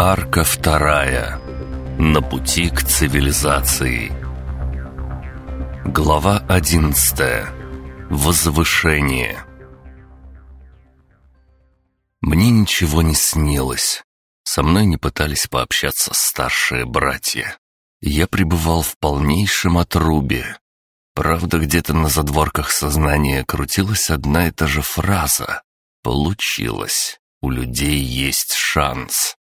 Арка вторая. На пути к цивилизации. Глава 11. Возвышение. Мне ничего не снилось. Со мной не пытались пообщаться старшие братья. Я пребывал в полнейшем отрубе. Правда, где-то на задворках сознания крутилась одна и та же фраза. Получилось. У людей есть шанс.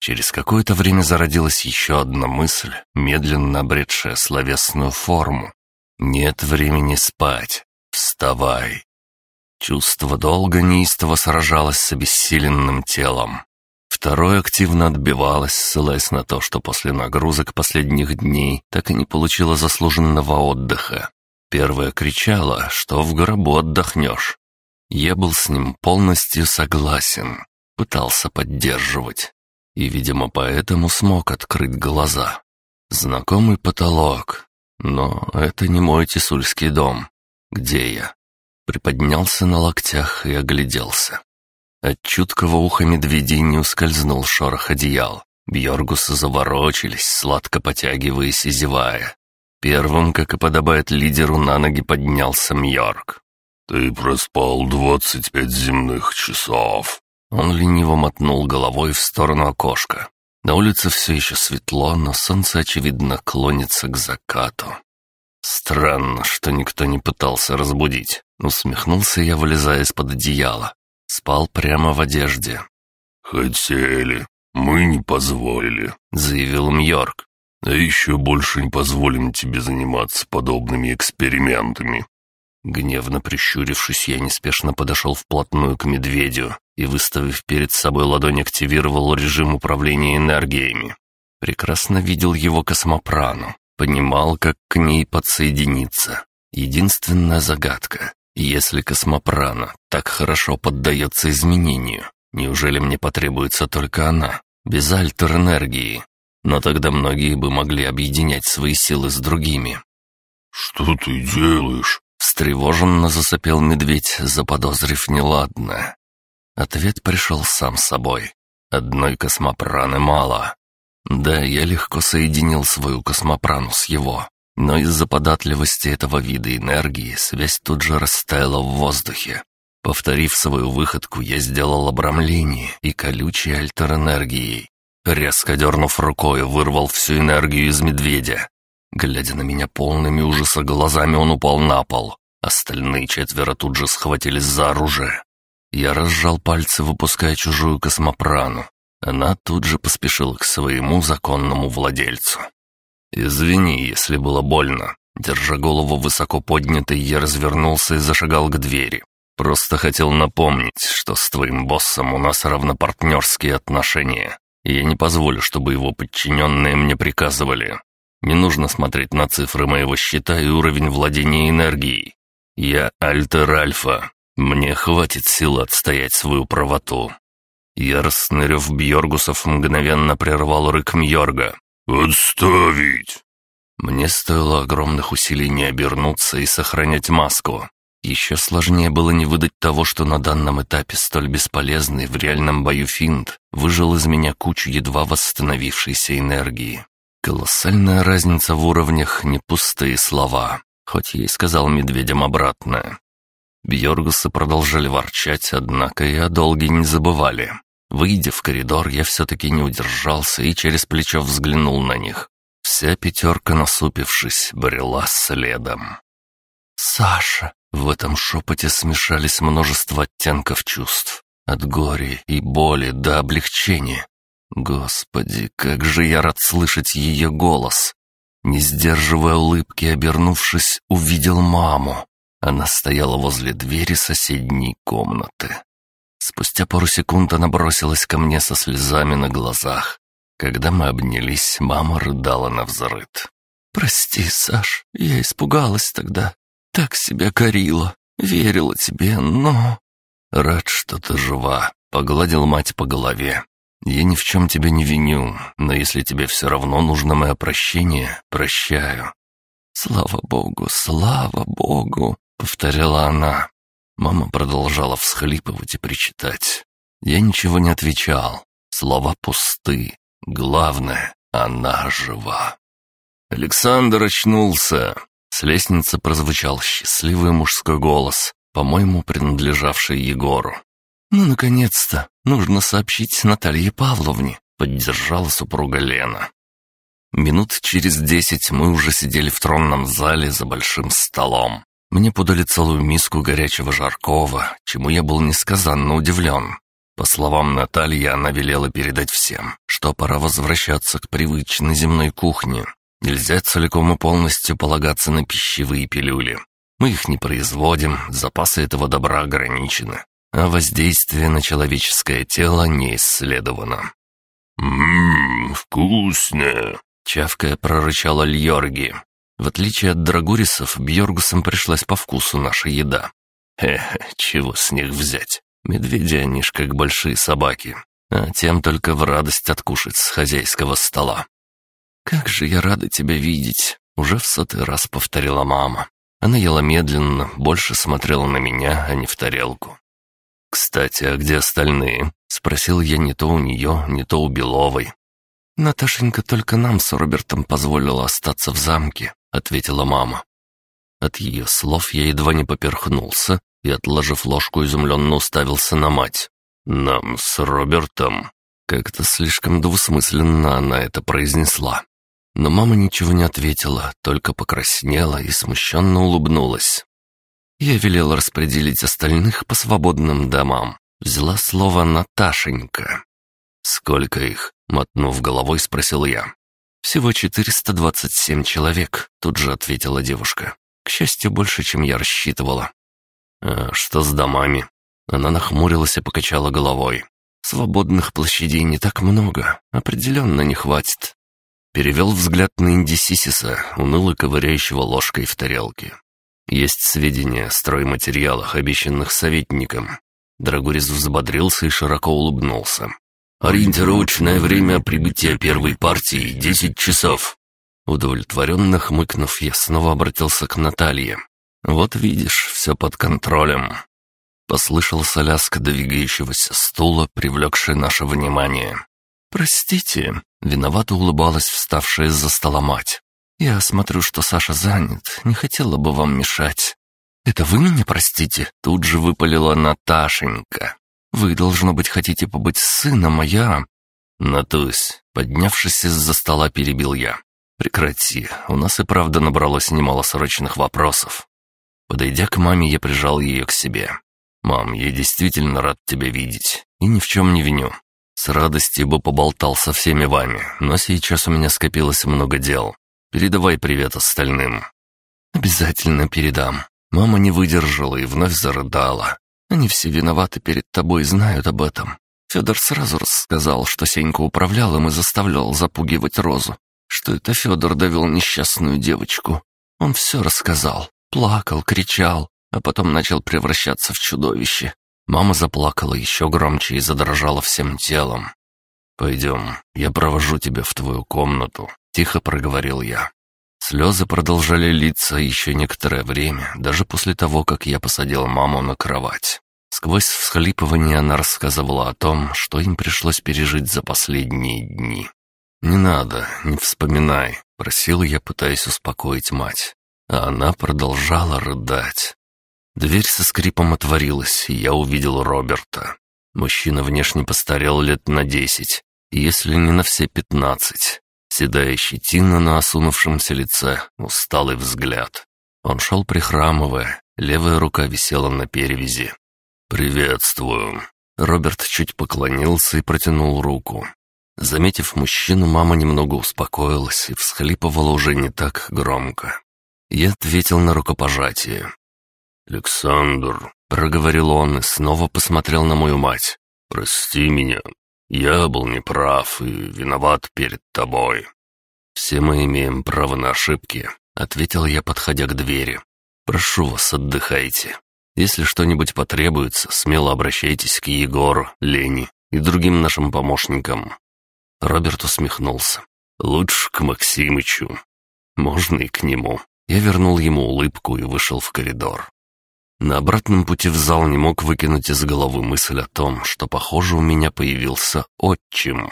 Через какое-то время зародилась еще одна мысль, медленно обретшая словесную форму. «Нет времени спать. Вставай!» Чувство долго неистово сражалось с обессиленным телом. Второе активно отбивалось, ссылаясь на то, что после нагрузок последних дней так и не получила заслуженного отдыха. Первое кричало, что в гробу отдохнешь. Я был с ним полностью согласен, пытался поддерживать и, видимо, поэтому смог открыть глаза. Знакомый потолок, но это не мой тесульский дом. Где я? Приподнялся на локтях и огляделся. От чуткого уха медведей не ускользнул шорох одеял. Бьоргусы заворочились, сладко потягиваясь и зевая. Первым, как и подобает лидеру, на ноги поднялся Мьорк. «Ты проспал двадцать пять земных часов», он лениво мотнул головой в сторону окошка. На улице все еще светло, но солнце, очевидно, клонится к закату. «Странно, что никто не пытался разбудить», — усмехнулся я, вылезая из-под одеяла. Спал прямо в одежде. «Хотели, мы не позволили», — заявил Мьорк. «А еще больше не позволим тебе заниматься подобными экспериментами. Гневно прищурившись, я неспешно подошел вплотную к медведю и, выставив перед собой ладонь, активировал режим управления энергиями. Прекрасно видел его космопрану, понимал, как к ней подсоединиться. Единственная загадка — если космопрана так хорошо поддается изменению, неужели мне потребуется только она, без альтер-энергии? Но тогда многие бы могли объединять свои силы с другими. «Что ты делаешь?» Встревоженно засопел медведь, заподозрив неладно. Ответ пришел сам собой. Одной космопраны мало. Да, я легко соединил свою космопрану с его, но из-за податливости этого вида энергии связь тут же растаяла в воздухе. Повторив свою выходку, я сделал обрамление и колючей альтер-энергией. Резко дернув рукой, вырвал всю энергию из медведя. Глядя на меня полными ужаса глазами, он упал на пол. Остальные четверо тут же схватились за оружие. Я разжал пальцы, выпуская чужую космопрану. Она тут же поспешила к своему законному владельцу. «Извини, если было больно». Держа голову высоко поднятой, я развернулся и зашагал к двери. «Просто хотел напомнить, что с твоим боссом у нас равнопартнерские отношения, и я не позволю, чтобы его подчиненные мне приказывали. Не нужно смотреть на цифры моего счета и уровень владения энергией. Я Альтер Альфа. Мне хватит сил отстоять свою правоту». Яростный рев Бьоргусов мгновенно прервал рык Мьорга. «Отставить!» Мне стоило огромных усилий не обернуться и сохранять маску. Еще сложнее было не выдать того, что на данном этапе столь бесполезный в реальном бою финт выжил из меня кучу едва восстановившейся энергии. Колоссальная разница в уровнях — не пустые слова, хоть я и сказал медведям обратное. Бьоргусы продолжали ворчать, однако и о долге не забывали. Выйдя в коридор, я все-таки не удержался и через плечо взглянул на них. Вся пятерка, насупившись, брела следом. «Саша!» — в этом шепоте смешались множество оттенков чувств. От горя и боли до облегчения, Господи, как же я рад слышать ее голос! Не сдерживая улыбки, обернувшись, увидел маму. Она стояла возле двери соседней комнаты. Спустя пару секунд она бросилась ко мне со слезами на глазах. Когда мы обнялись, мама рыдала на взрыд. «Прости, Саш, я испугалась тогда. Так себя корила. Верила тебе, но...» «Рад, что ты жива», — погладил мать по голове. Я ни в чем тебя не виню, но если тебе все равно нужно мое прощение, прощаю». «Слава богу, слава богу!» — повторяла она. Мама продолжала всхлипывать и причитать. Я ничего не отвечал. Слова пусты. Главное, она жива. Александр очнулся. С лестницы прозвучал счастливый мужской голос, по-моему, принадлежавший Егору. «Ну, наконец-то! Нужно сообщить Наталье Павловне!» — поддержала супруга Лена. Минут через десять мы уже сидели в тронном зале за большим столом. Мне подали целую миску горячего жаркого, чему я был несказанно удивлен. По словам Натальи, она велела передать всем, что пора возвращаться к привычной земной кухне. Нельзя целиком и полностью полагаться на пищевые пилюли. Мы их не производим, запасы этого добра ограничены а воздействие на человеческое тело не исследовано. «Ммм, вкусно!» — чавкая прорычала Льорги. В отличие от драгурисов, Бьоргусам пришлась по вкусу наша еда. Эх, чего с них взять? Медведи они ж как большие собаки, а тем только в радость откушать с хозяйского стола. «Как же я рада тебя видеть!» — уже в сотый раз повторила мама. Она ела медленно, больше смотрела на меня, а не в тарелку. «Кстати, а где остальные?» — спросил я не то у нее, не то у Беловой. «Наташенька только нам с Робертом позволила остаться в замке», — ответила мама. От ее слов я едва не поперхнулся и, отложив ложку, изумленно уставился на мать. «Нам с Робертом?» Как-то слишком двусмысленно она это произнесла. Но мама ничего не ответила, только покраснела и смущенно улыбнулась. Я велел распределить остальных по свободным домам. Взяла слово Наташенька. «Сколько их?» — мотнув головой, спросил я. «Всего 427 человек», — тут же ответила девушка. «К счастью, больше, чем я рассчитывала». «А что с домами?» Она нахмурилась и покачала головой. «Свободных площадей не так много. Определенно не хватит». Перевел взгляд на Индисисиса, уныло ковыряющего ложкой в тарелке. Есть сведения о стройматериалах, обещанных советником». Драгорез взбодрился и широко улыбнулся. «Ориентировочное время прибытия первой партии — десять часов». Удовлетворенно хмыкнув, я снова обратился к Наталье. «Вот видишь, все под контролем». Послышался лязг двигающегося стула, привлекший наше внимание. «Простите», — виновато улыбалась вставшая за стола мать. «Я смотрю, что Саша занят, не хотела бы вам мешать». «Это вы меня простите?» — тут же выпалила Наташенька. «Вы, должно быть, хотите побыть с сыном, а я...» «Натусь», — поднявшись из-за стола, перебил я. «Прекрати, у нас и правда набралось немало срочных вопросов». Подойдя к маме, я прижал ее к себе. «Мам, я действительно рад тебя видеть и ни в чем не виню. С радостью бы поболтал со всеми вами, но сейчас у меня скопилось много дел. Передавай привет остальным». «Обязательно передам». Мама не выдержала и вновь зарыдала. «Они все виноваты перед тобой и знают об этом. Федор сразу рассказал, что Сенька управлял им и заставлял запугивать Розу, что это Федор довел несчастную девочку. Он все рассказал, плакал, кричал, а потом начал превращаться в чудовище. Мама заплакала еще громче и задрожала всем телом. «Пойдем, я провожу тебя в твою комнату», — тихо проговорил я. Слезы продолжали литься еще некоторое время, даже после того, как я посадил маму на кровать. Сквозь всхлипывание она рассказывала о том, что им пришлось пережить за последние дни. «Не надо, не вспоминай», — просил я, пытаясь успокоить мать. А она продолжала рыдать. Дверь со скрипом отворилась, и я увидел Роберта. Мужчина внешне постарел лет на десять если не на все пятнадцать. Седая щетина на осунувшемся лице, усталый взгляд. Он шел прихрамывая, левая рука висела на перевязи. «Приветствую». Роберт чуть поклонился и протянул руку. Заметив мужчину, мама немного успокоилась и всхлипывала уже не так громко. Я ответил на рукопожатие. «Александр», — проговорил он и снова посмотрел на мою мать. «Прости меня, я был неправ и виноват перед тобой. Все мы имеем право на ошибки, ответил я, подходя к двери. Прошу вас, отдыхайте. Если что-нибудь потребуется, смело обращайтесь к Егору, Лене и другим нашим помощникам. Роберт усмехнулся. Лучше к Максимычу. Можно и к нему. Я вернул ему улыбку и вышел в коридор. На обратном пути в зал не мог выкинуть из головы мысль о том, что, похоже, у меня появился отчим.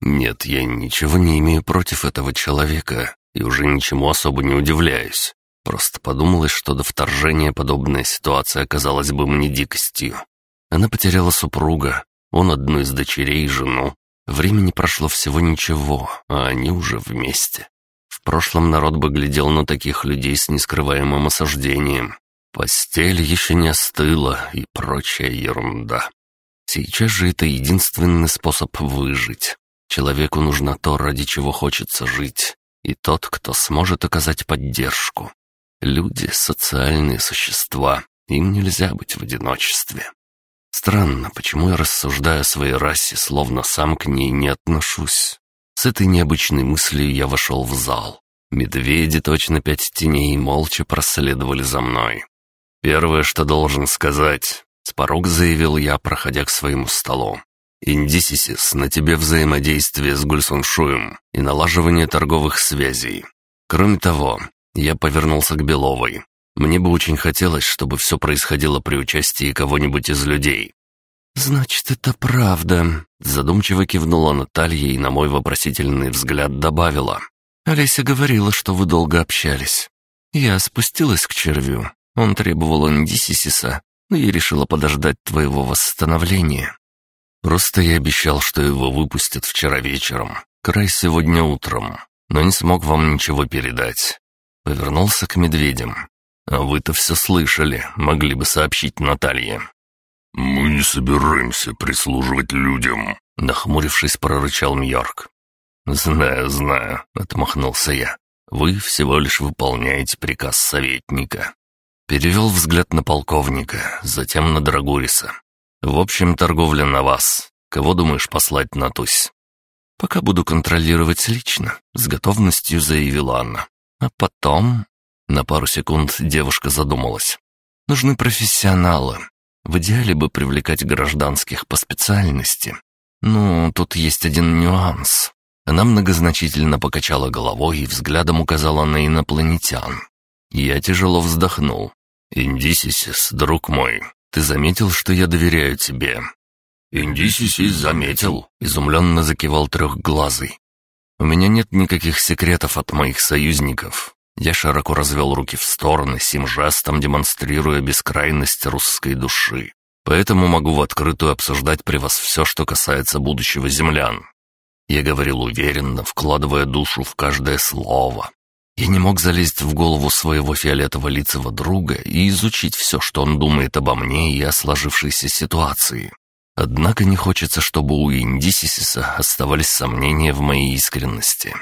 Нет, я ничего не имею против этого человека и уже ничему особо не удивляюсь. Просто подумалось, что до вторжения подобная ситуация оказалась бы мне дикостью. Она потеряла супруга, он одну из дочерей и жену. Времени прошло всего ничего, а они уже вместе. В прошлом народ бы глядел на таких людей с нескрываемым осуждением, Постель еще не остыла и прочая ерунда. Сейчас же это единственный способ выжить. Человеку нужно то, ради чего хочется жить, и тот, кто сможет оказать поддержку. Люди — социальные существа, им нельзя быть в одиночестве. Странно, почему я рассуждаю о своей расе, словно сам к ней не отношусь. С этой необычной мыслью я вошел в зал. Медведи точно пять теней молча проследовали за мной. «Первое, что должен сказать», — с порог заявил я, проходя к своему столу. «Индисисис на тебе взаимодействие с Гульсуншуем и налаживание торговых связей. Кроме того, я повернулся к Беловой. Мне бы очень хотелось, чтобы все происходило при участии кого-нибудь из людей». «Значит, это правда», — задумчиво кивнула Наталья и на мой вопросительный взгляд добавила. «Олеся говорила, что вы долго общались. Я спустилась к червю, он требовал Андисисиса, но я решила подождать твоего восстановления. Просто я обещал, что его выпустят вчера вечером, край сегодня утром, но не смог вам ничего передать. Повернулся к медведям. А вы-то все слышали, могли бы сообщить Наталье. «Мы не собираемся прислуживать людям», — нахмурившись, прорычал Мьорк. «Знаю, знаю», — отмахнулся я. «Вы всего лишь выполняете приказ советника. Перевел взгляд на полковника, затем на Драгуриса. «В общем, торговля на вас. Кого думаешь послать на Тусь?» «Пока буду контролировать лично», — с готовностью заявила она. «А потом...» На пару секунд девушка задумалась. «Нужны профессионалы. В идеале бы привлекать гражданских по специальности. Ну, тут есть один нюанс». Она многозначительно покачала головой и взглядом указала на инопланетян. Я тяжело вздохнул. «Индисисис, друг мой, ты заметил, что я доверяю тебе?» «Индисисис заметил», — изумленно закивал трехглазый. «У меня нет никаких секретов от моих союзников». Я широко развел руки в стороны, сим жестом демонстрируя бескрайность русской души. Поэтому могу в открытую обсуждать при вас все, что касается будущего землян. Я говорил уверенно, вкладывая душу в каждое слово, я не мог залезть в голову своего фиолетового лицего друга и изучить все, что он думает обо мне и о сложившейся ситуации. Однако не хочется, чтобы у Индисисиса оставались сомнения в моей искренности.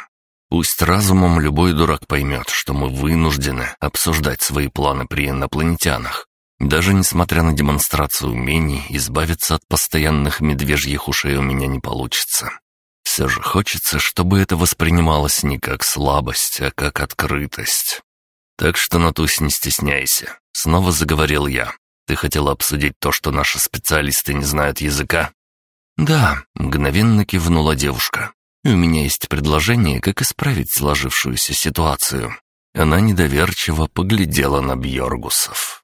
Пусть разумом любой дурак поймет, что мы вынуждены обсуждать свои планы при инопланетянах. Даже несмотря на демонстрацию умений, избавиться от постоянных медвежьих ушей у меня не получится. Все же хочется, чтобы это воспринималось не как слабость, а как открытость. «Так что, Натусь, не стесняйся», — снова заговорил я. «Ты хотела обсудить то, что наши специалисты не знают языка?» «Да», — мгновенно кивнула девушка. «И у меня есть предложение, как исправить сложившуюся ситуацию». Она недоверчиво поглядела на Бьоргусов.